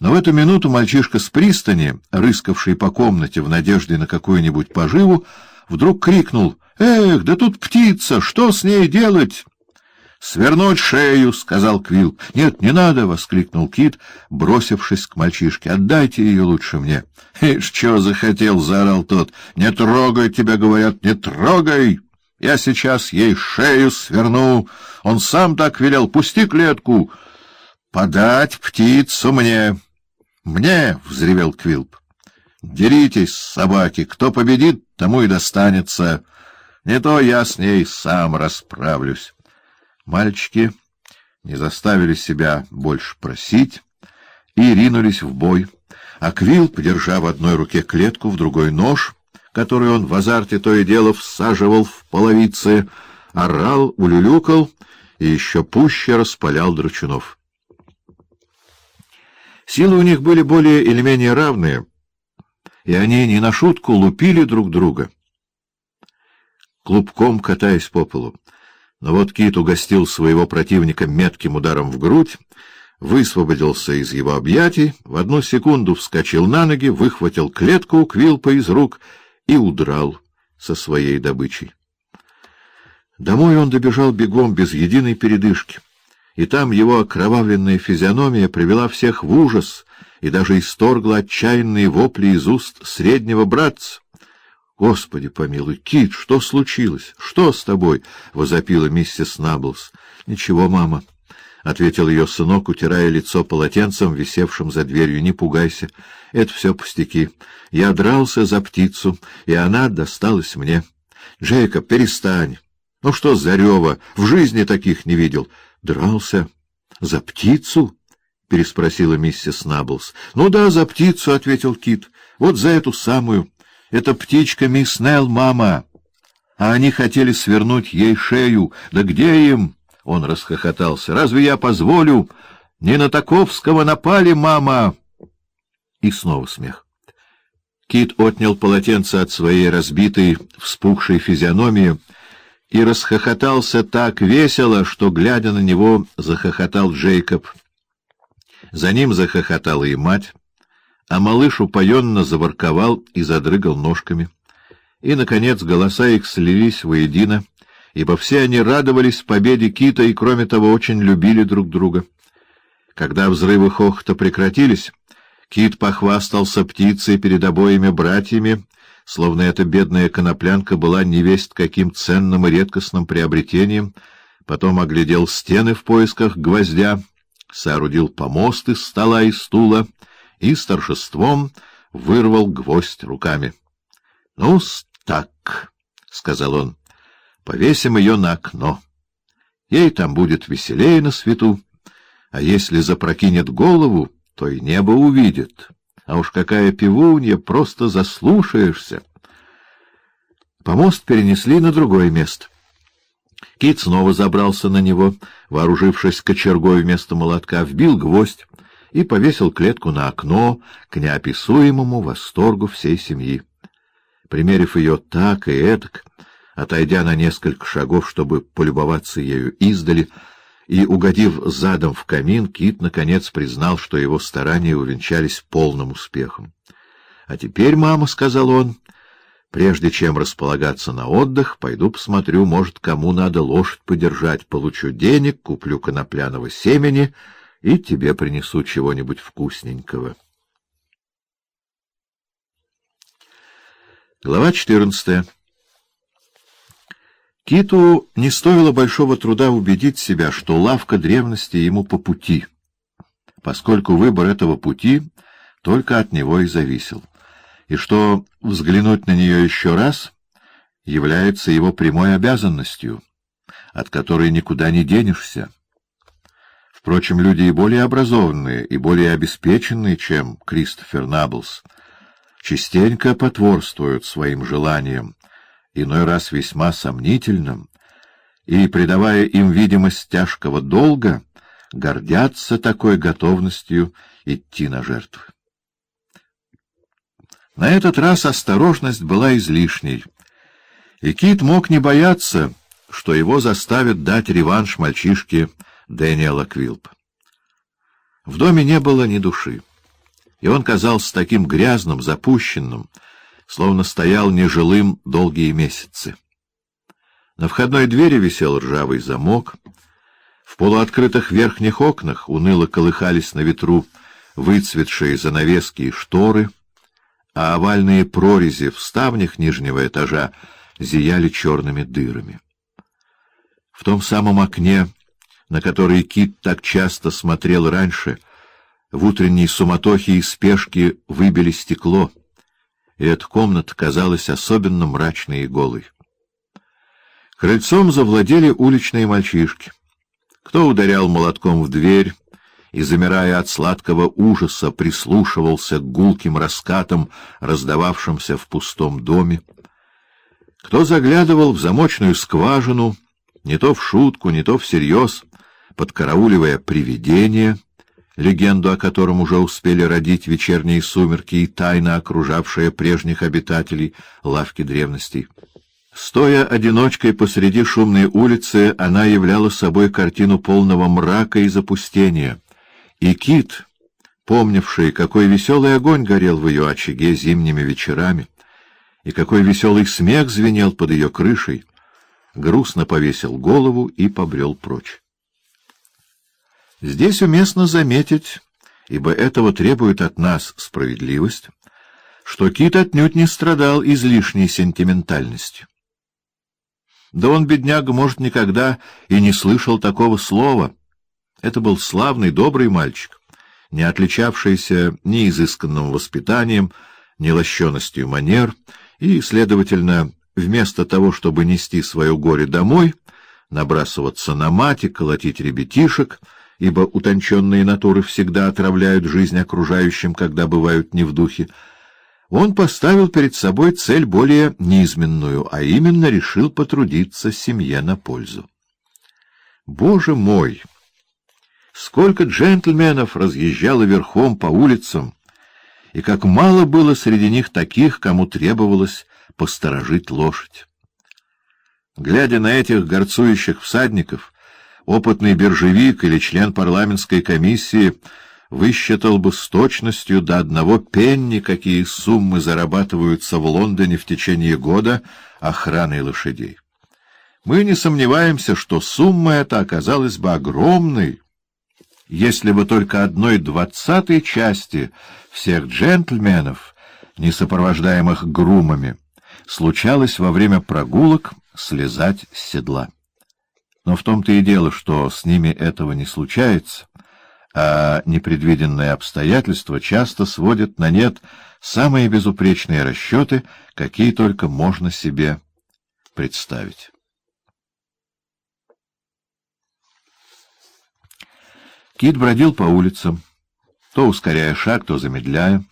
Но в эту минуту мальчишка с пристани, рыскавший по комнате в надежде на какую-нибудь поживу, вдруг крикнул «Эх, да тут птица! Что с ней делать?» «Свернуть шею!» — сказал Квилл. «Нет, не надо!» — воскликнул Кит, бросившись к мальчишке. «Отдайте ее лучше мне!» «Ишь, что захотел!» — заорал тот. «Не трогай тебя, говорят, не трогай! Я сейчас ей шею сверну! Он сам так велел! Пусти клетку!» «Подать птицу мне!» «Мне!» — взревел Квилп. «Деритесь, собаки! Кто победит, тому и достанется! Не то я с ней сам расправлюсь!» Мальчики не заставили себя больше просить и ринулись в бой, а Квилл, подержав в одной руке клетку, в другой нож, который он в азарте то и дело всаживал в половицы, орал, улюлюкал и еще пуще распалял дручунов. Силы у них были более или менее равные, и они не на шутку лупили друг друга, клубком катаясь по полу. Но вот Кит угостил своего противника метким ударом в грудь, высвободился из его объятий, в одну секунду вскочил на ноги, выхватил клетку у Квилпа из рук и удрал со своей добычей. Домой он добежал бегом без единой передышки и там его окровавленная физиономия привела всех в ужас и даже исторгла отчаянные вопли из уст среднего братца. — Господи помилуй, Кит, что случилось? Что с тобой? — возопила миссис Наблс. — Ничего, мама, — ответил ее сынок, утирая лицо полотенцем, висевшим за дверью. — Не пугайся, это все пустяки. Я дрался за птицу, и она досталась мне. — Джейкоб, перестань. Ну что за рева? В жизни таких не видел. Дрался? За птицу? — переспросила миссис Наблс. — Ну да, за птицу, — ответил Кит. — Вот за эту самую. Это птичка мисс Нелл, мама. А они хотели свернуть ей шею. Да где им? Он расхохотался. Разве я позволю? Не на Таковского напали, мама. И снова смех. Кит отнял полотенце от своей разбитой, вспухшей физиономии и расхохотался так весело, что, глядя на него, захохотал Джейкоб. За ним захохотала и мать, а малыш упоенно заворковал и задрыгал ножками. И, наконец, голоса их слились воедино, ибо все они радовались победе Кита и, кроме того, очень любили друг друга. Когда взрывы хохота прекратились, Кит похвастался птицей перед обоими братьями, словно эта бедная коноплянка была невесть каким ценным и редкостным приобретением, потом оглядел стены в поисках гвоздя, соорудил помост из стола и стула и с торжеством вырвал гвоздь руками. — Ну, так, — сказал он, — повесим ее на окно. Ей там будет веселее на свету, а если запрокинет голову, то и небо увидит. А уж какая пивунья, просто заслушаешься. Помост перенесли на другое место. Кит снова забрался на него, вооружившись кочергой вместо молотка, вбил гвоздь и повесил клетку на окно к неописуемому восторгу всей семьи. Примерив ее так и этак, отойдя на несколько шагов, чтобы полюбоваться ею издали, и, угодив задом в камин, Кит, наконец, признал, что его старания увенчались полным успехом. — А теперь, мама, — сказал он, — прежде чем располагаться на отдых, пойду посмотрю, может, кому надо лошадь подержать, получу денег, куплю конопляного семени и тебе принесу чего-нибудь вкусненького. Глава четырнадцатая Киту не стоило большого труда убедить себя, что лавка древности ему по пути, поскольку выбор этого пути только от него и зависел, и что взглянуть на нее еще раз является его прямой обязанностью, от которой никуда не денешься. Впрочем, люди и более образованные, и более обеспеченные, чем Кристофер Наблс, частенько потворствуют своим желаниям, иной раз весьма сомнительным, и, придавая им видимость тяжкого долга, гордятся такой готовностью идти на жертвы. На этот раз осторожность была излишней, и Кит мог не бояться, что его заставят дать реванш мальчишке Дэниела Квилп. В доме не было ни души. и он казался таким грязным, запущенным, словно стоял нежилым долгие месяцы. На входной двери висел ржавый замок, в полуоткрытых верхних окнах уныло колыхались на ветру выцветшие занавески и шторы, а овальные прорези в ставнях нижнего этажа зияли черными дырами. В том самом окне, на который Кит так часто смотрел раньше, в утренней суматохе и спешке выбили стекло, и эта комната казалась особенно мрачной и голой. Крыльцом завладели уличные мальчишки. Кто ударял молотком в дверь и, замирая от сладкого ужаса, прислушивался к гулким раскатам, раздававшимся в пустом доме. Кто заглядывал в замочную скважину, не то в шутку, не то всерьез, подкарауливая привидение, легенду о котором уже успели родить вечерние сумерки и тайно окружавшая прежних обитателей лавки древностей. Стоя одиночкой посреди шумной улицы, она являла собой картину полного мрака и запустения. И Кит, помнивший, какой веселый огонь горел в ее очаге зимними вечерами, и какой веселый смех звенел под ее крышей, грустно повесил голову и побрел прочь. Здесь уместно заметить, ибо этого требует от нас справедливость, что Кит отнюдь не страдал излишней сентиментальностью. Да он, бедняга, может, никогда и не слышал такого слова. Это был славный, добрый мальчик, не отличавшийся ни изысканным воспитанием, ни лощеностью манер, и, следовательно, вместо того, чтобы нести свое горе домой, набрасываться на мать и колотить ребятишек, ибо утонченные натуры всегда отравляют жизнь окружающим, когда бывают не в духе, он поставил перед собой цель более низменную, а именно решил потрудиться семье на пользу. Боже мой! Сколько джентльменов разъезжало верхом по улицам, и как мало было среди них таких, кому требовалось посторожить лошадь. Глядя на этих горцующих всадников, опытный биржевик или член парламентской комиссии высчитал бы с точностью до одного пенни, какие суммы зарабатываются в Лондоне в течение года охраной лошадей. Мы не сомневаемся, что сумма эта оказалась бы огромной, если бы только одной двадцатой части всех джентльменов, не сопровождаемых грумами, случалось во время прогулок слезать с седла. Но в том-то и дело, что с ними этого не случается, а непредвиденные обстоятельства часто сводят на нет самые безупречные расчеты, какие только можно себе представить. Кит бродил по улицам, то ускоряя шаг, то замедляя,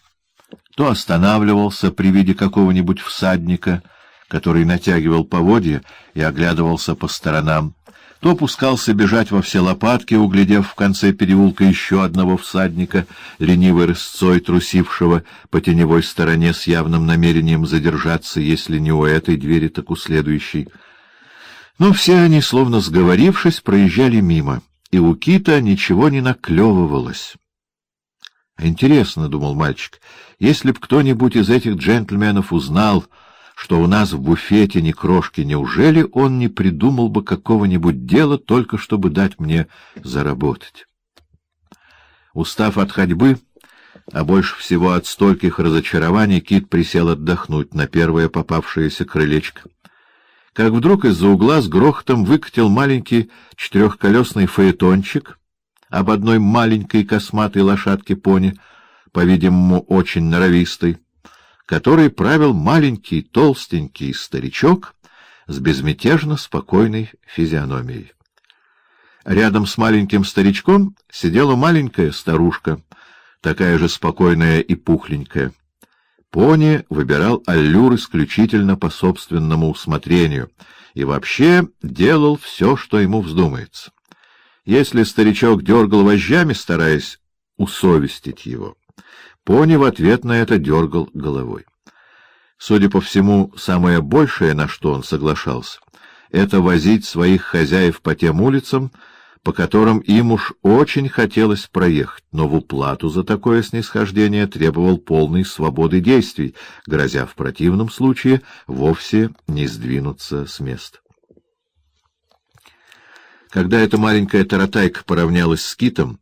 то останавливался при виде какого-нибудь всадника, который натягивал поводья и оглядывался по сторонам, то опускался бежать во все лопатки, углядев в конце переулка еще одного всадника, ленивой рысцой трусившего по теневой стороне с явным намерением задержаться, если не у этой двери, так у следующей. Но все они, словно сговорившись, проезжали мимо, и у Кита ничего не наклевывалось. «Интересно, — думал мальчик, — если б кто-нибудь из этих джентльменов узнал, что у нас в буфете ни крошки, неужели он не придумал бы какого-нибудь дела, только чтобы дать мне заработать? Устав от ходьбы, а больше всего от стольких разочарований, Кит присел отдохнуть на первое попавшееся крылечко. Как вдруг из-за угла с грохотом выкатил маленький четырехколесный фаэтончик об одной маленькой косматой лошадке-пони, по-видимому, очень норовистой, который правил маленький толстенький старичок с безмятежно спокойной физиономией. Рядом с маленьким старичком сидела маленькая старушка, такая же спокойная и пухленькая. Пони выбирал аллюр исключительно по собственному усмотрению и вообще делал все, что ему вздумается. Если старичок дергал вожжами, стараясь усовестить его, Пони в ответ на это дергал головой. Судя по всему, самое большее, на что он соглашался, это возить своих хозяев по тем улицам, по которым им уж очень хотелось проехать, но в уплату за такое снисхождение требовал полной свободы действий, грозя в противном случае вовсе не сдвинуться с места. Когда эта маленькая таратайка поравнялась с китом,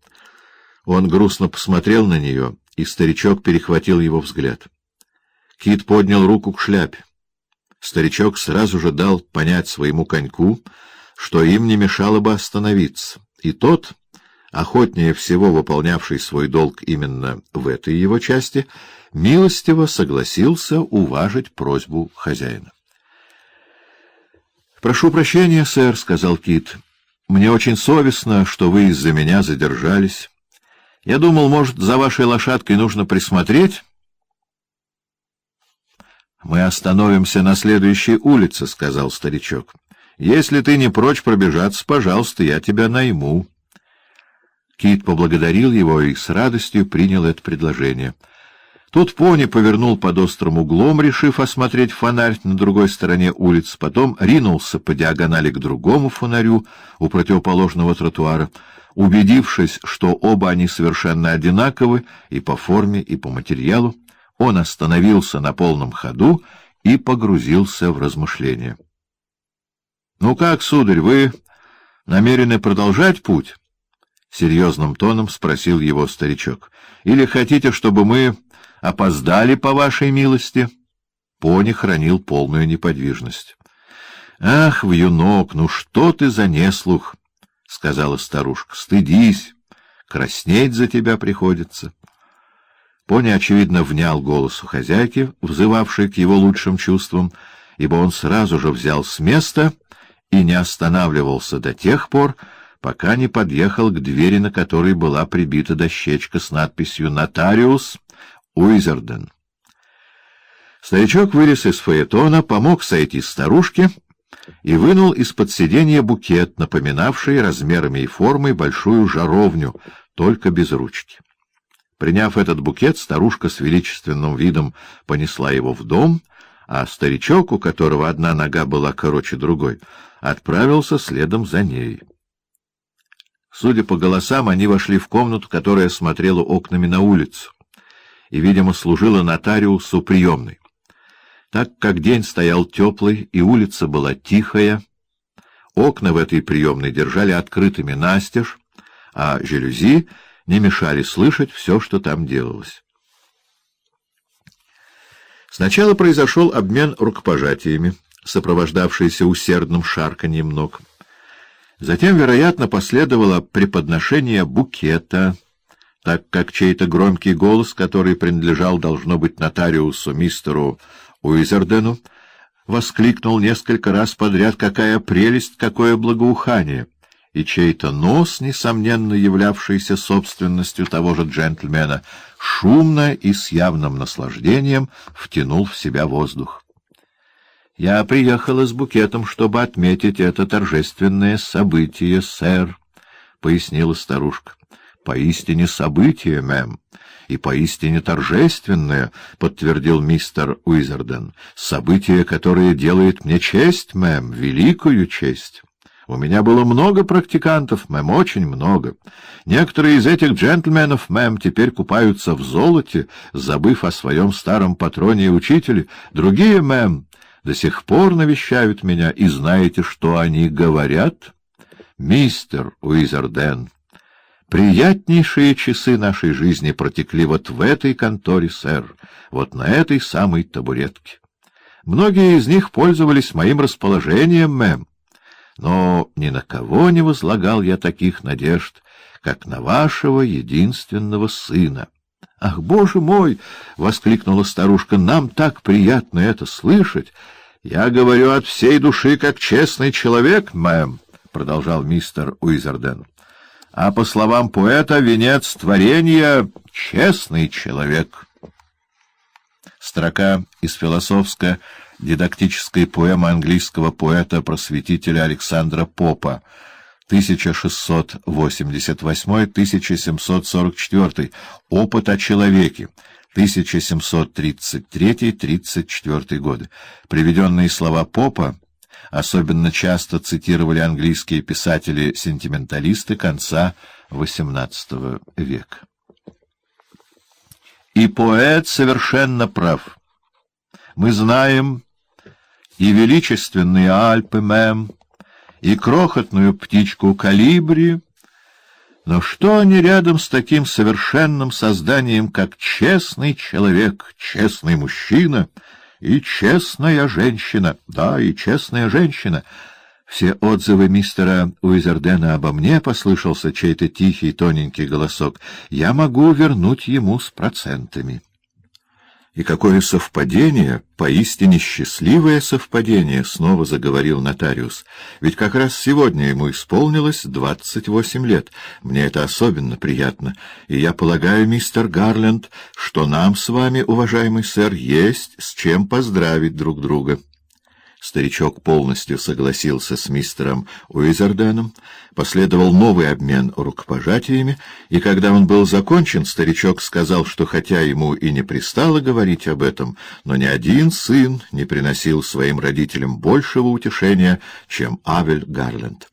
он грустно посмотрел на нее, и старичок перехватил его взгляд. Кит поднял руку к шляпе. Старичок сразу же дал понять своему коньку, что им не мешало бы остановиться, и тот, охотнее всего выполнявший свой долг именно в этой его части, милостиво согласился уважить просьбу хозяина. — Прошу прощения, сэр, — сказал Кит. — Мне очень совестно, что вы из-за меня задержались. Я думал, может, за вашей лошадкой нужно присмотреть... — Мы остановимся на следующей улице, — сказал старичок. — Если ты не прочь пробежаться, пожалуйста, я тебя найму. Кит поблагодарил его и с радостью принял это предложение. Тут пони повернул под острым углом, решив осмотреть фонарь на другой стороне улицы, потом ринулся по диагонали к другому фонарю у противоположного тротуара, убедившись, что оба они совершенно одинаковы и по форме, и по материалу, он остановился на полном ходу и погрузился в размышления. — Ну как, сударь, вы намерены продолжать путь? — серьезным тоном спросил его старичок. — Или хотите, чтобы мы опоздали по вашей милости? Пони хранил полную неподвижность. — Ах, вьюнок, ну что ты за неслух! — сказала старушка. — Стыдись, краснеть за тебя приходится. — Пони, очевидно, внял голосу хозяйки, взывавшей к его лучшим чувствам, ибо он сразу же взял с места и не останавливался до тех пор, пока не подъехал к двери, на которой была прибита дощечка с надписью «Нотариус Уизерден». Старичок вылез из фаэтона, помог сойти старушке и вынул из-под сиденья букет, напоминавший размерами и формой большую жаровню, только без ручки. Приняв этот букет, старушка с величественным видом понесла его в дом, а старичок, у которого одна нога была короче другой, отправился следом за ней. Судя по голосам, они вошли в комнату, которая смотрела окнами на улицу, и, видимо, служила нотариусу приемной. Так как день стоял теплый и улица была тихая, окна в этой приемной держали открытыми настежь, а жалюзи не мешали слышать все, что там делалось. Сначала произошел обмен рукопожатиями, сопровождавшийся усердным шарканьем ног. Затем, вероятно, последовало преподношение букета, так как чей-то громкий голос, который принадлежал, должно быть, нотариусу мистеру Уизердену, воскликнул несколько раз подряд «Какая прелесть, какое благоухание!» и чей-то нос, несомненно являвшийся собственностью того же джентльмена, шумно и с явным наслаждением втянул в себя воздух. — Я приехала с букетом, чтобы отметить это торжественное событие, сэр, — пояснила старушка. — Поистине событие, мэм, и поистине торжественное, — подтвердил мистер Уизерден. — Событие, которое делает мне честь, мэм, великую честь. У меня было много практикантов, мэм, очень много. Некоторые из этих джентльменов, мэм, теперь купаются в золоте, забыв о своем старом патроне и учителе. Другие, мэм, до сих пор навещают меня, и знаете, что они говорят? Мистер Уизерден, приятнейшие часы нашей жизни протекли вот в этой конторе, сэр, вот на этой самой табуретке. Многие из них пользовались моим расположением, мэм, но ни на кого не возлагал я таких надежд, как на вашего единственного сына. — Ах, боже мой! — воскликнула старушка. — Нам так приятно это слышать! — Я говорю от всей души, как честный человек, мэм, — продолжал мистер Уизерден. — А по словам поэта, венец творения — честный человек. Строка из философска дидактической поэмы английского поэта-просветителя Александра Попа 1688-1744, «Опыт о человеке», 1733-34 годы. Приведенные слова Попа особенно часто цитировали английские писатели-сентименталисты конца XVIII века. И поэт совершенно прав. Мы знаем и величественные Альпы Мэм, и крохотную птичку Калибри, но что они рядом с таким совершенным созданием, как честный человек, честный мужчина и честная женщина? Да, и честная женщина. Все отзывы мистера Уизердена обо мне послышался чей-то тихий тоненький голосок. Я могу вернуть ему с процентами. И какое совпадение, поистине счастливое совпадение, — снова заговорил нотариус. Ведь как раз сегодня ему исполнилось двадцать восемь лет. Мне это особенно приятно. И я полагаю, мистер Гарленд, что нам с вами, уважаемый сэр, есть с чем поздравить друг друга. Старичок полностью согласился с мистером Уизерденом, последовал новый обмен рукопожатиями, и когда он был закончен, старичок сказал, что хотя ему и не пристало говорить об этом, но ни один сын не приносил своим родителям большего утешения, чем Авель Гарленд.